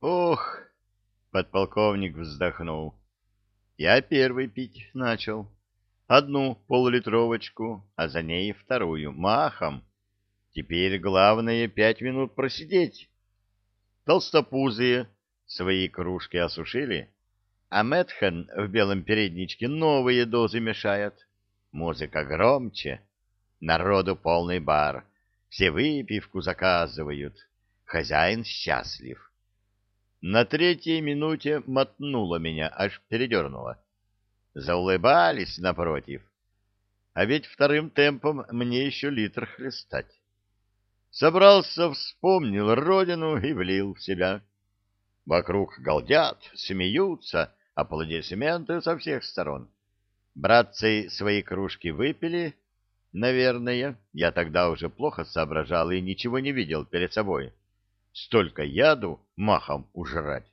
Ох, подполковник вздохнул. Я первый пить начал. Одну полулитровочку, а за ней вторую, махом. Теперь главное пять минут просидеть. Толстопузые свои кружки осушили, а Мэтхен в белом передничке новые дозы мешает. Музыка громче, народу полный бар, все выпивку заказывают, хозяин счастлив. На третьей минуте мотнуло меня, аж передернуло. Заулыбались напротив. А ведь вторым темпом мне еще литр хлестать. Собрался, вспомнил родину и влил в себя. Вокруг галдят, смеются, аплодисменты со всех сторон. Братцы свои кружки выпили, наверное. Я тогда уже плохо соображал и ничего не видел перед собой. Столько яду махом ужрать.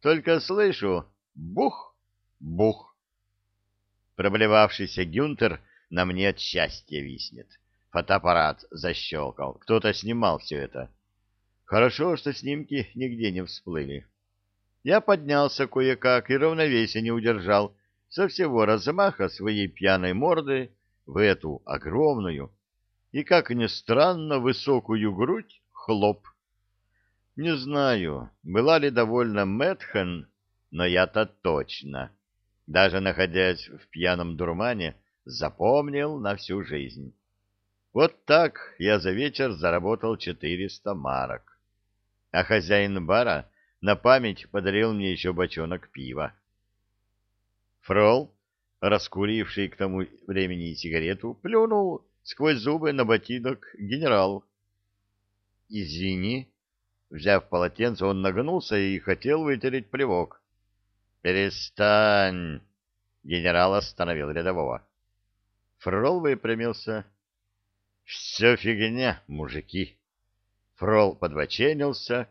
Только слышу бух, бух. Проблевавшийся Гюнтер на мне от счастья виснет. Фотоаппарат защелкал. Кто-то снимал все это. Хорошо, что снимки нигде не всплыли. Я поднялся кое-как и равновесие не удержал со всего размаха своей пьяной морды в эту огромную и, как ни странно, высокую грудь хлоп. Не знаю, была ли довольна Мэтхен, но я-то точно, даже находясь в пьяном дурмане, запомнил на всю жизнь. Вот так я за вечер заработал 400 марок. А хозяин бара на память подарил мне еще бочонок пива. Фрол, раскуривший к тому времени сигарету, плюнул сквозь зубы на ботинок генерал. «Извини», Взяв полотенце, он нагнулся и хотел вытереть плевок. «Перестань!» — генерал остановил рядового. Фрол выпрямился. «Все фигня, мужики!» Фрол подбоченился,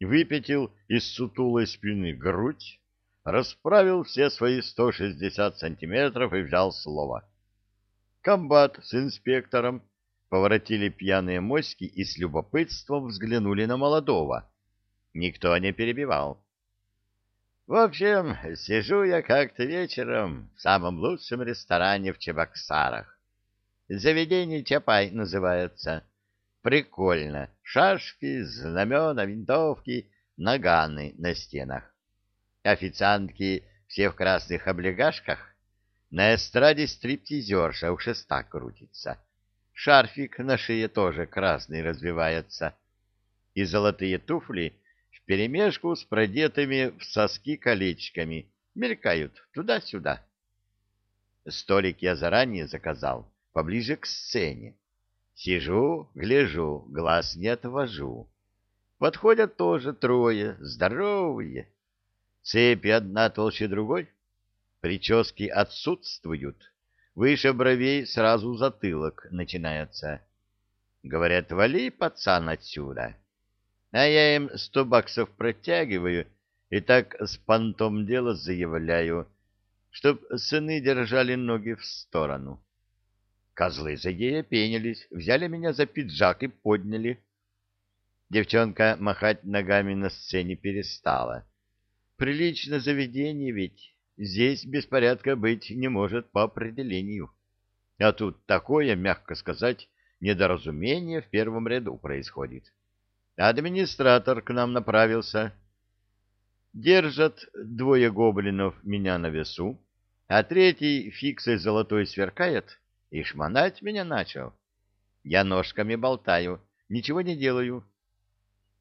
выпятил из сутулой спины грудь, расправил все свои сто шестьдесят сантиметров и взял слово. Комбат с инспектором поворотили пьяные моськи и с любопытством взглянули на молодого. Никто не перебивал. В общем, сижу я как-то вечером в самом лучшем ресторане в Чебоксарах. Заведение Чапай называется. Прикольно. Шашки, знамена, винтовки, наганы на стенах. Официантки все в красных облегашках. На эстраде стриптизерша у шеста крутится. Шарфик на шее тоже красный развивается. И золотые туфли вперемешку с продетыми в соски колечками мелькают туда-сюда. Столик я заранее заказал, поближе к сцене. Сижу, гляжу, глаз не отвожу. Подходят тоже трое, здоровые. Цепи одна толще другой. Прически отсутствуют Выше бровей сразу затылок начинается. Говорят, вали, пацан, отсюда. А я им сто баксов протягиваю и так с понтом дела заявляю, чтоб сыны держали ноги в сторону. Козлы заепенились, взяли меня за пиджак и подняли. Девчонка махать ногами на сцене перестала. Прилично заведение ведь. Здесь беспорядка быть не может по определению. А тут такое, мягко сказать, недоразумение в первом ряду происходит. Администратор к нам направился. Держат двое гоблинов меня на весу, а третий фиксой золотой сверкает и шмонать меня начал. Я ножками болтаю, ничего не делаю.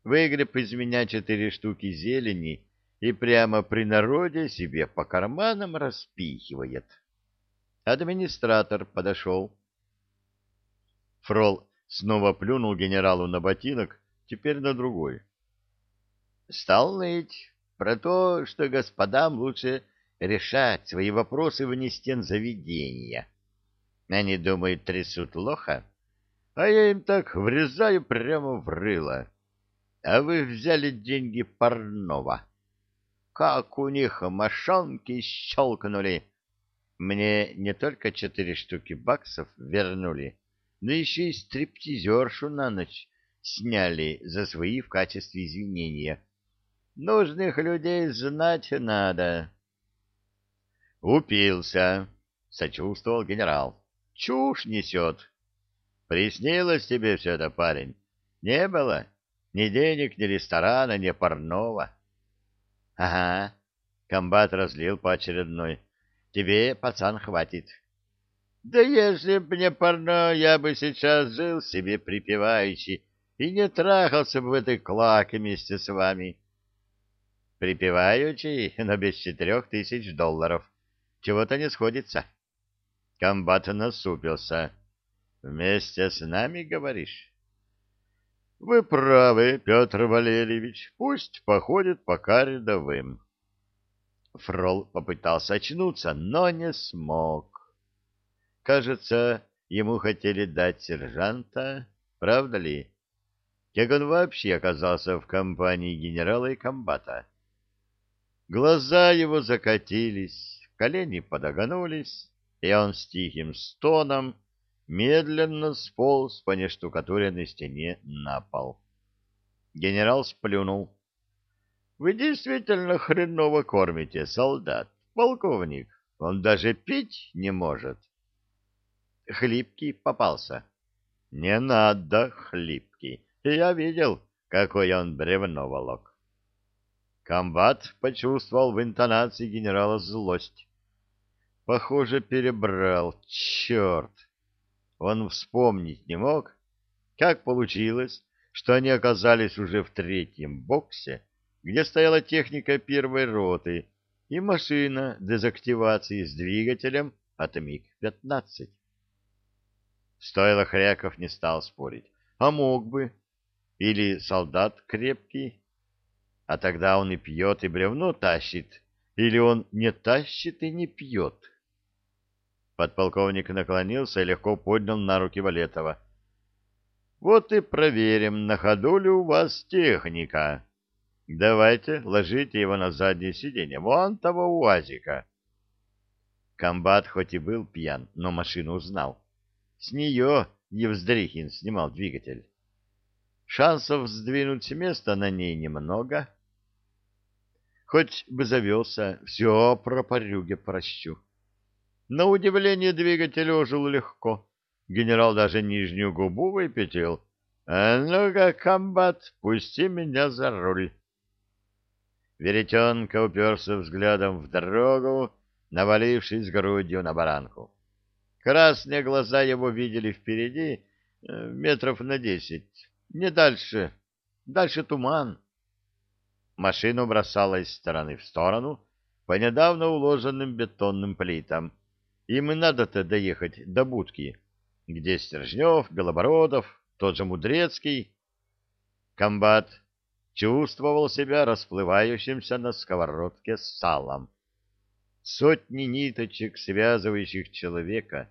Выгреб из меня четыре штуки зелени и прямо при народе себе по карманам распихивает. Администратор подошел. Фрол снова плюнул генералу на ботинок, теперь на другой. Стал ныть про то, что господам лучше решать свои вопросы вне стен заведения. Они думают, трясут лоха, а я им так врезаю прямо в рыло. А вы взяли деньги парного как у них мошонки щелкнули. Мне не только четыре штуки баксов вернули, но еще и стриптизершу на ночь сняли за свои в качестве извинения. Нужных людей знать надо. Упился, сочувствовал генерал. Чушь несет. Приснилось тебе все это, парень? Не было? Ни денег, ни ресторана, ни парного. Ага, комбат разлил по очередной. Тебе, пацан, хватит. Да если б не парно, я бы сейчас жил себе припеваючи и не трахался бы в этой клаке вместе с вами. Припеваючи, но без четырех тысяч долларов. Чего-то не сходится. Комбат насупился. Вместе с нами, говоришь? Вы правы, Петр Валерьевич. Пусть походит пока рядовым. Фрол попытался очнуться, но не смог. Кажется, ему хотели дать сержанта, правда ли? Как он вообще оказался в компании генерала и комбата? Глаза его закатились, колени подогнулись, и он с тихим стоном медленно сполз по нештукатуренной стене на пол. Генерал сплюнул. — Вы действительно хреново кормите солдат, полковник. Он даже пить не может. — хлипкий попался. Не надо хлипкий. Я видел, какой он бревно волок. Комбат почувствовал в интонации генерала злость. Похоже, перебрал. Черт! Он вспомнить не мог, как получилось, что они оказались уже в третьем боксе, где стояла техника первой роты и машина дезактивации с двигателем от МиГ-15. Стоило Хряков не стал спорить. А мог бы. Или солдат крепкий. А тогда он и пьет, и бревно тащит. Или он не тащит и не пьет. Подполковник наклонился и легко поднял на руки Валетова. Вот и проверим, на ходу ли у вас техника. Давайте, ложите его на заднее сиденье, вон того УАЗика. Комбат хоть и был пьян, но машину узнал. С нее Евздрихин снимал двигатель. Шансов сдвинуть с места на ней немного. Хоть бы завелся, все про порюге прощу. На удивление двигатель ожил легко. Генерал даже нижнюю губу выпятил. «А ну-ка, комбат, пусти меня за руль!» Веретенка уперся взглядом в дорогу, навалившись грудью на баранку. Красные глаза его видели впереди э, метров на десять, не дальше, дальше туман. Машину бросала из стороны в сторону по недавно уложенным бетонным плитам. Им и надо-то доехать до будки, где Стержнев, Белобородов, тот же Мудрецкий. Комбат чувствовал себя расплывающимся на сковородке с салом. Сотни ниточек, связывающих человека,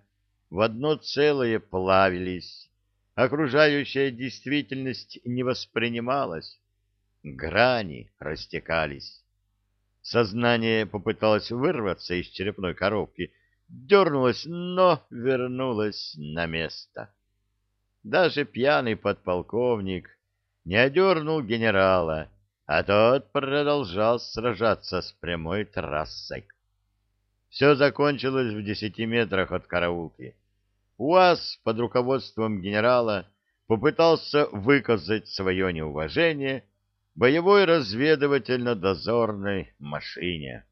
в одно целое плавились, окружающая действительность не воспринималась, грани растекались. Сознание попыталось вырваться из черепной коробки, дернулось, но вернулось на место. Даже пьяный подполковник не одернул генерала, а тот продолжал сражаться с прямой трассой. Все закончилось в десяти метрах от караулки. УАЗ под руководством генерала попытался выказать свое неуважение боевой разведывательно-дозорной машине.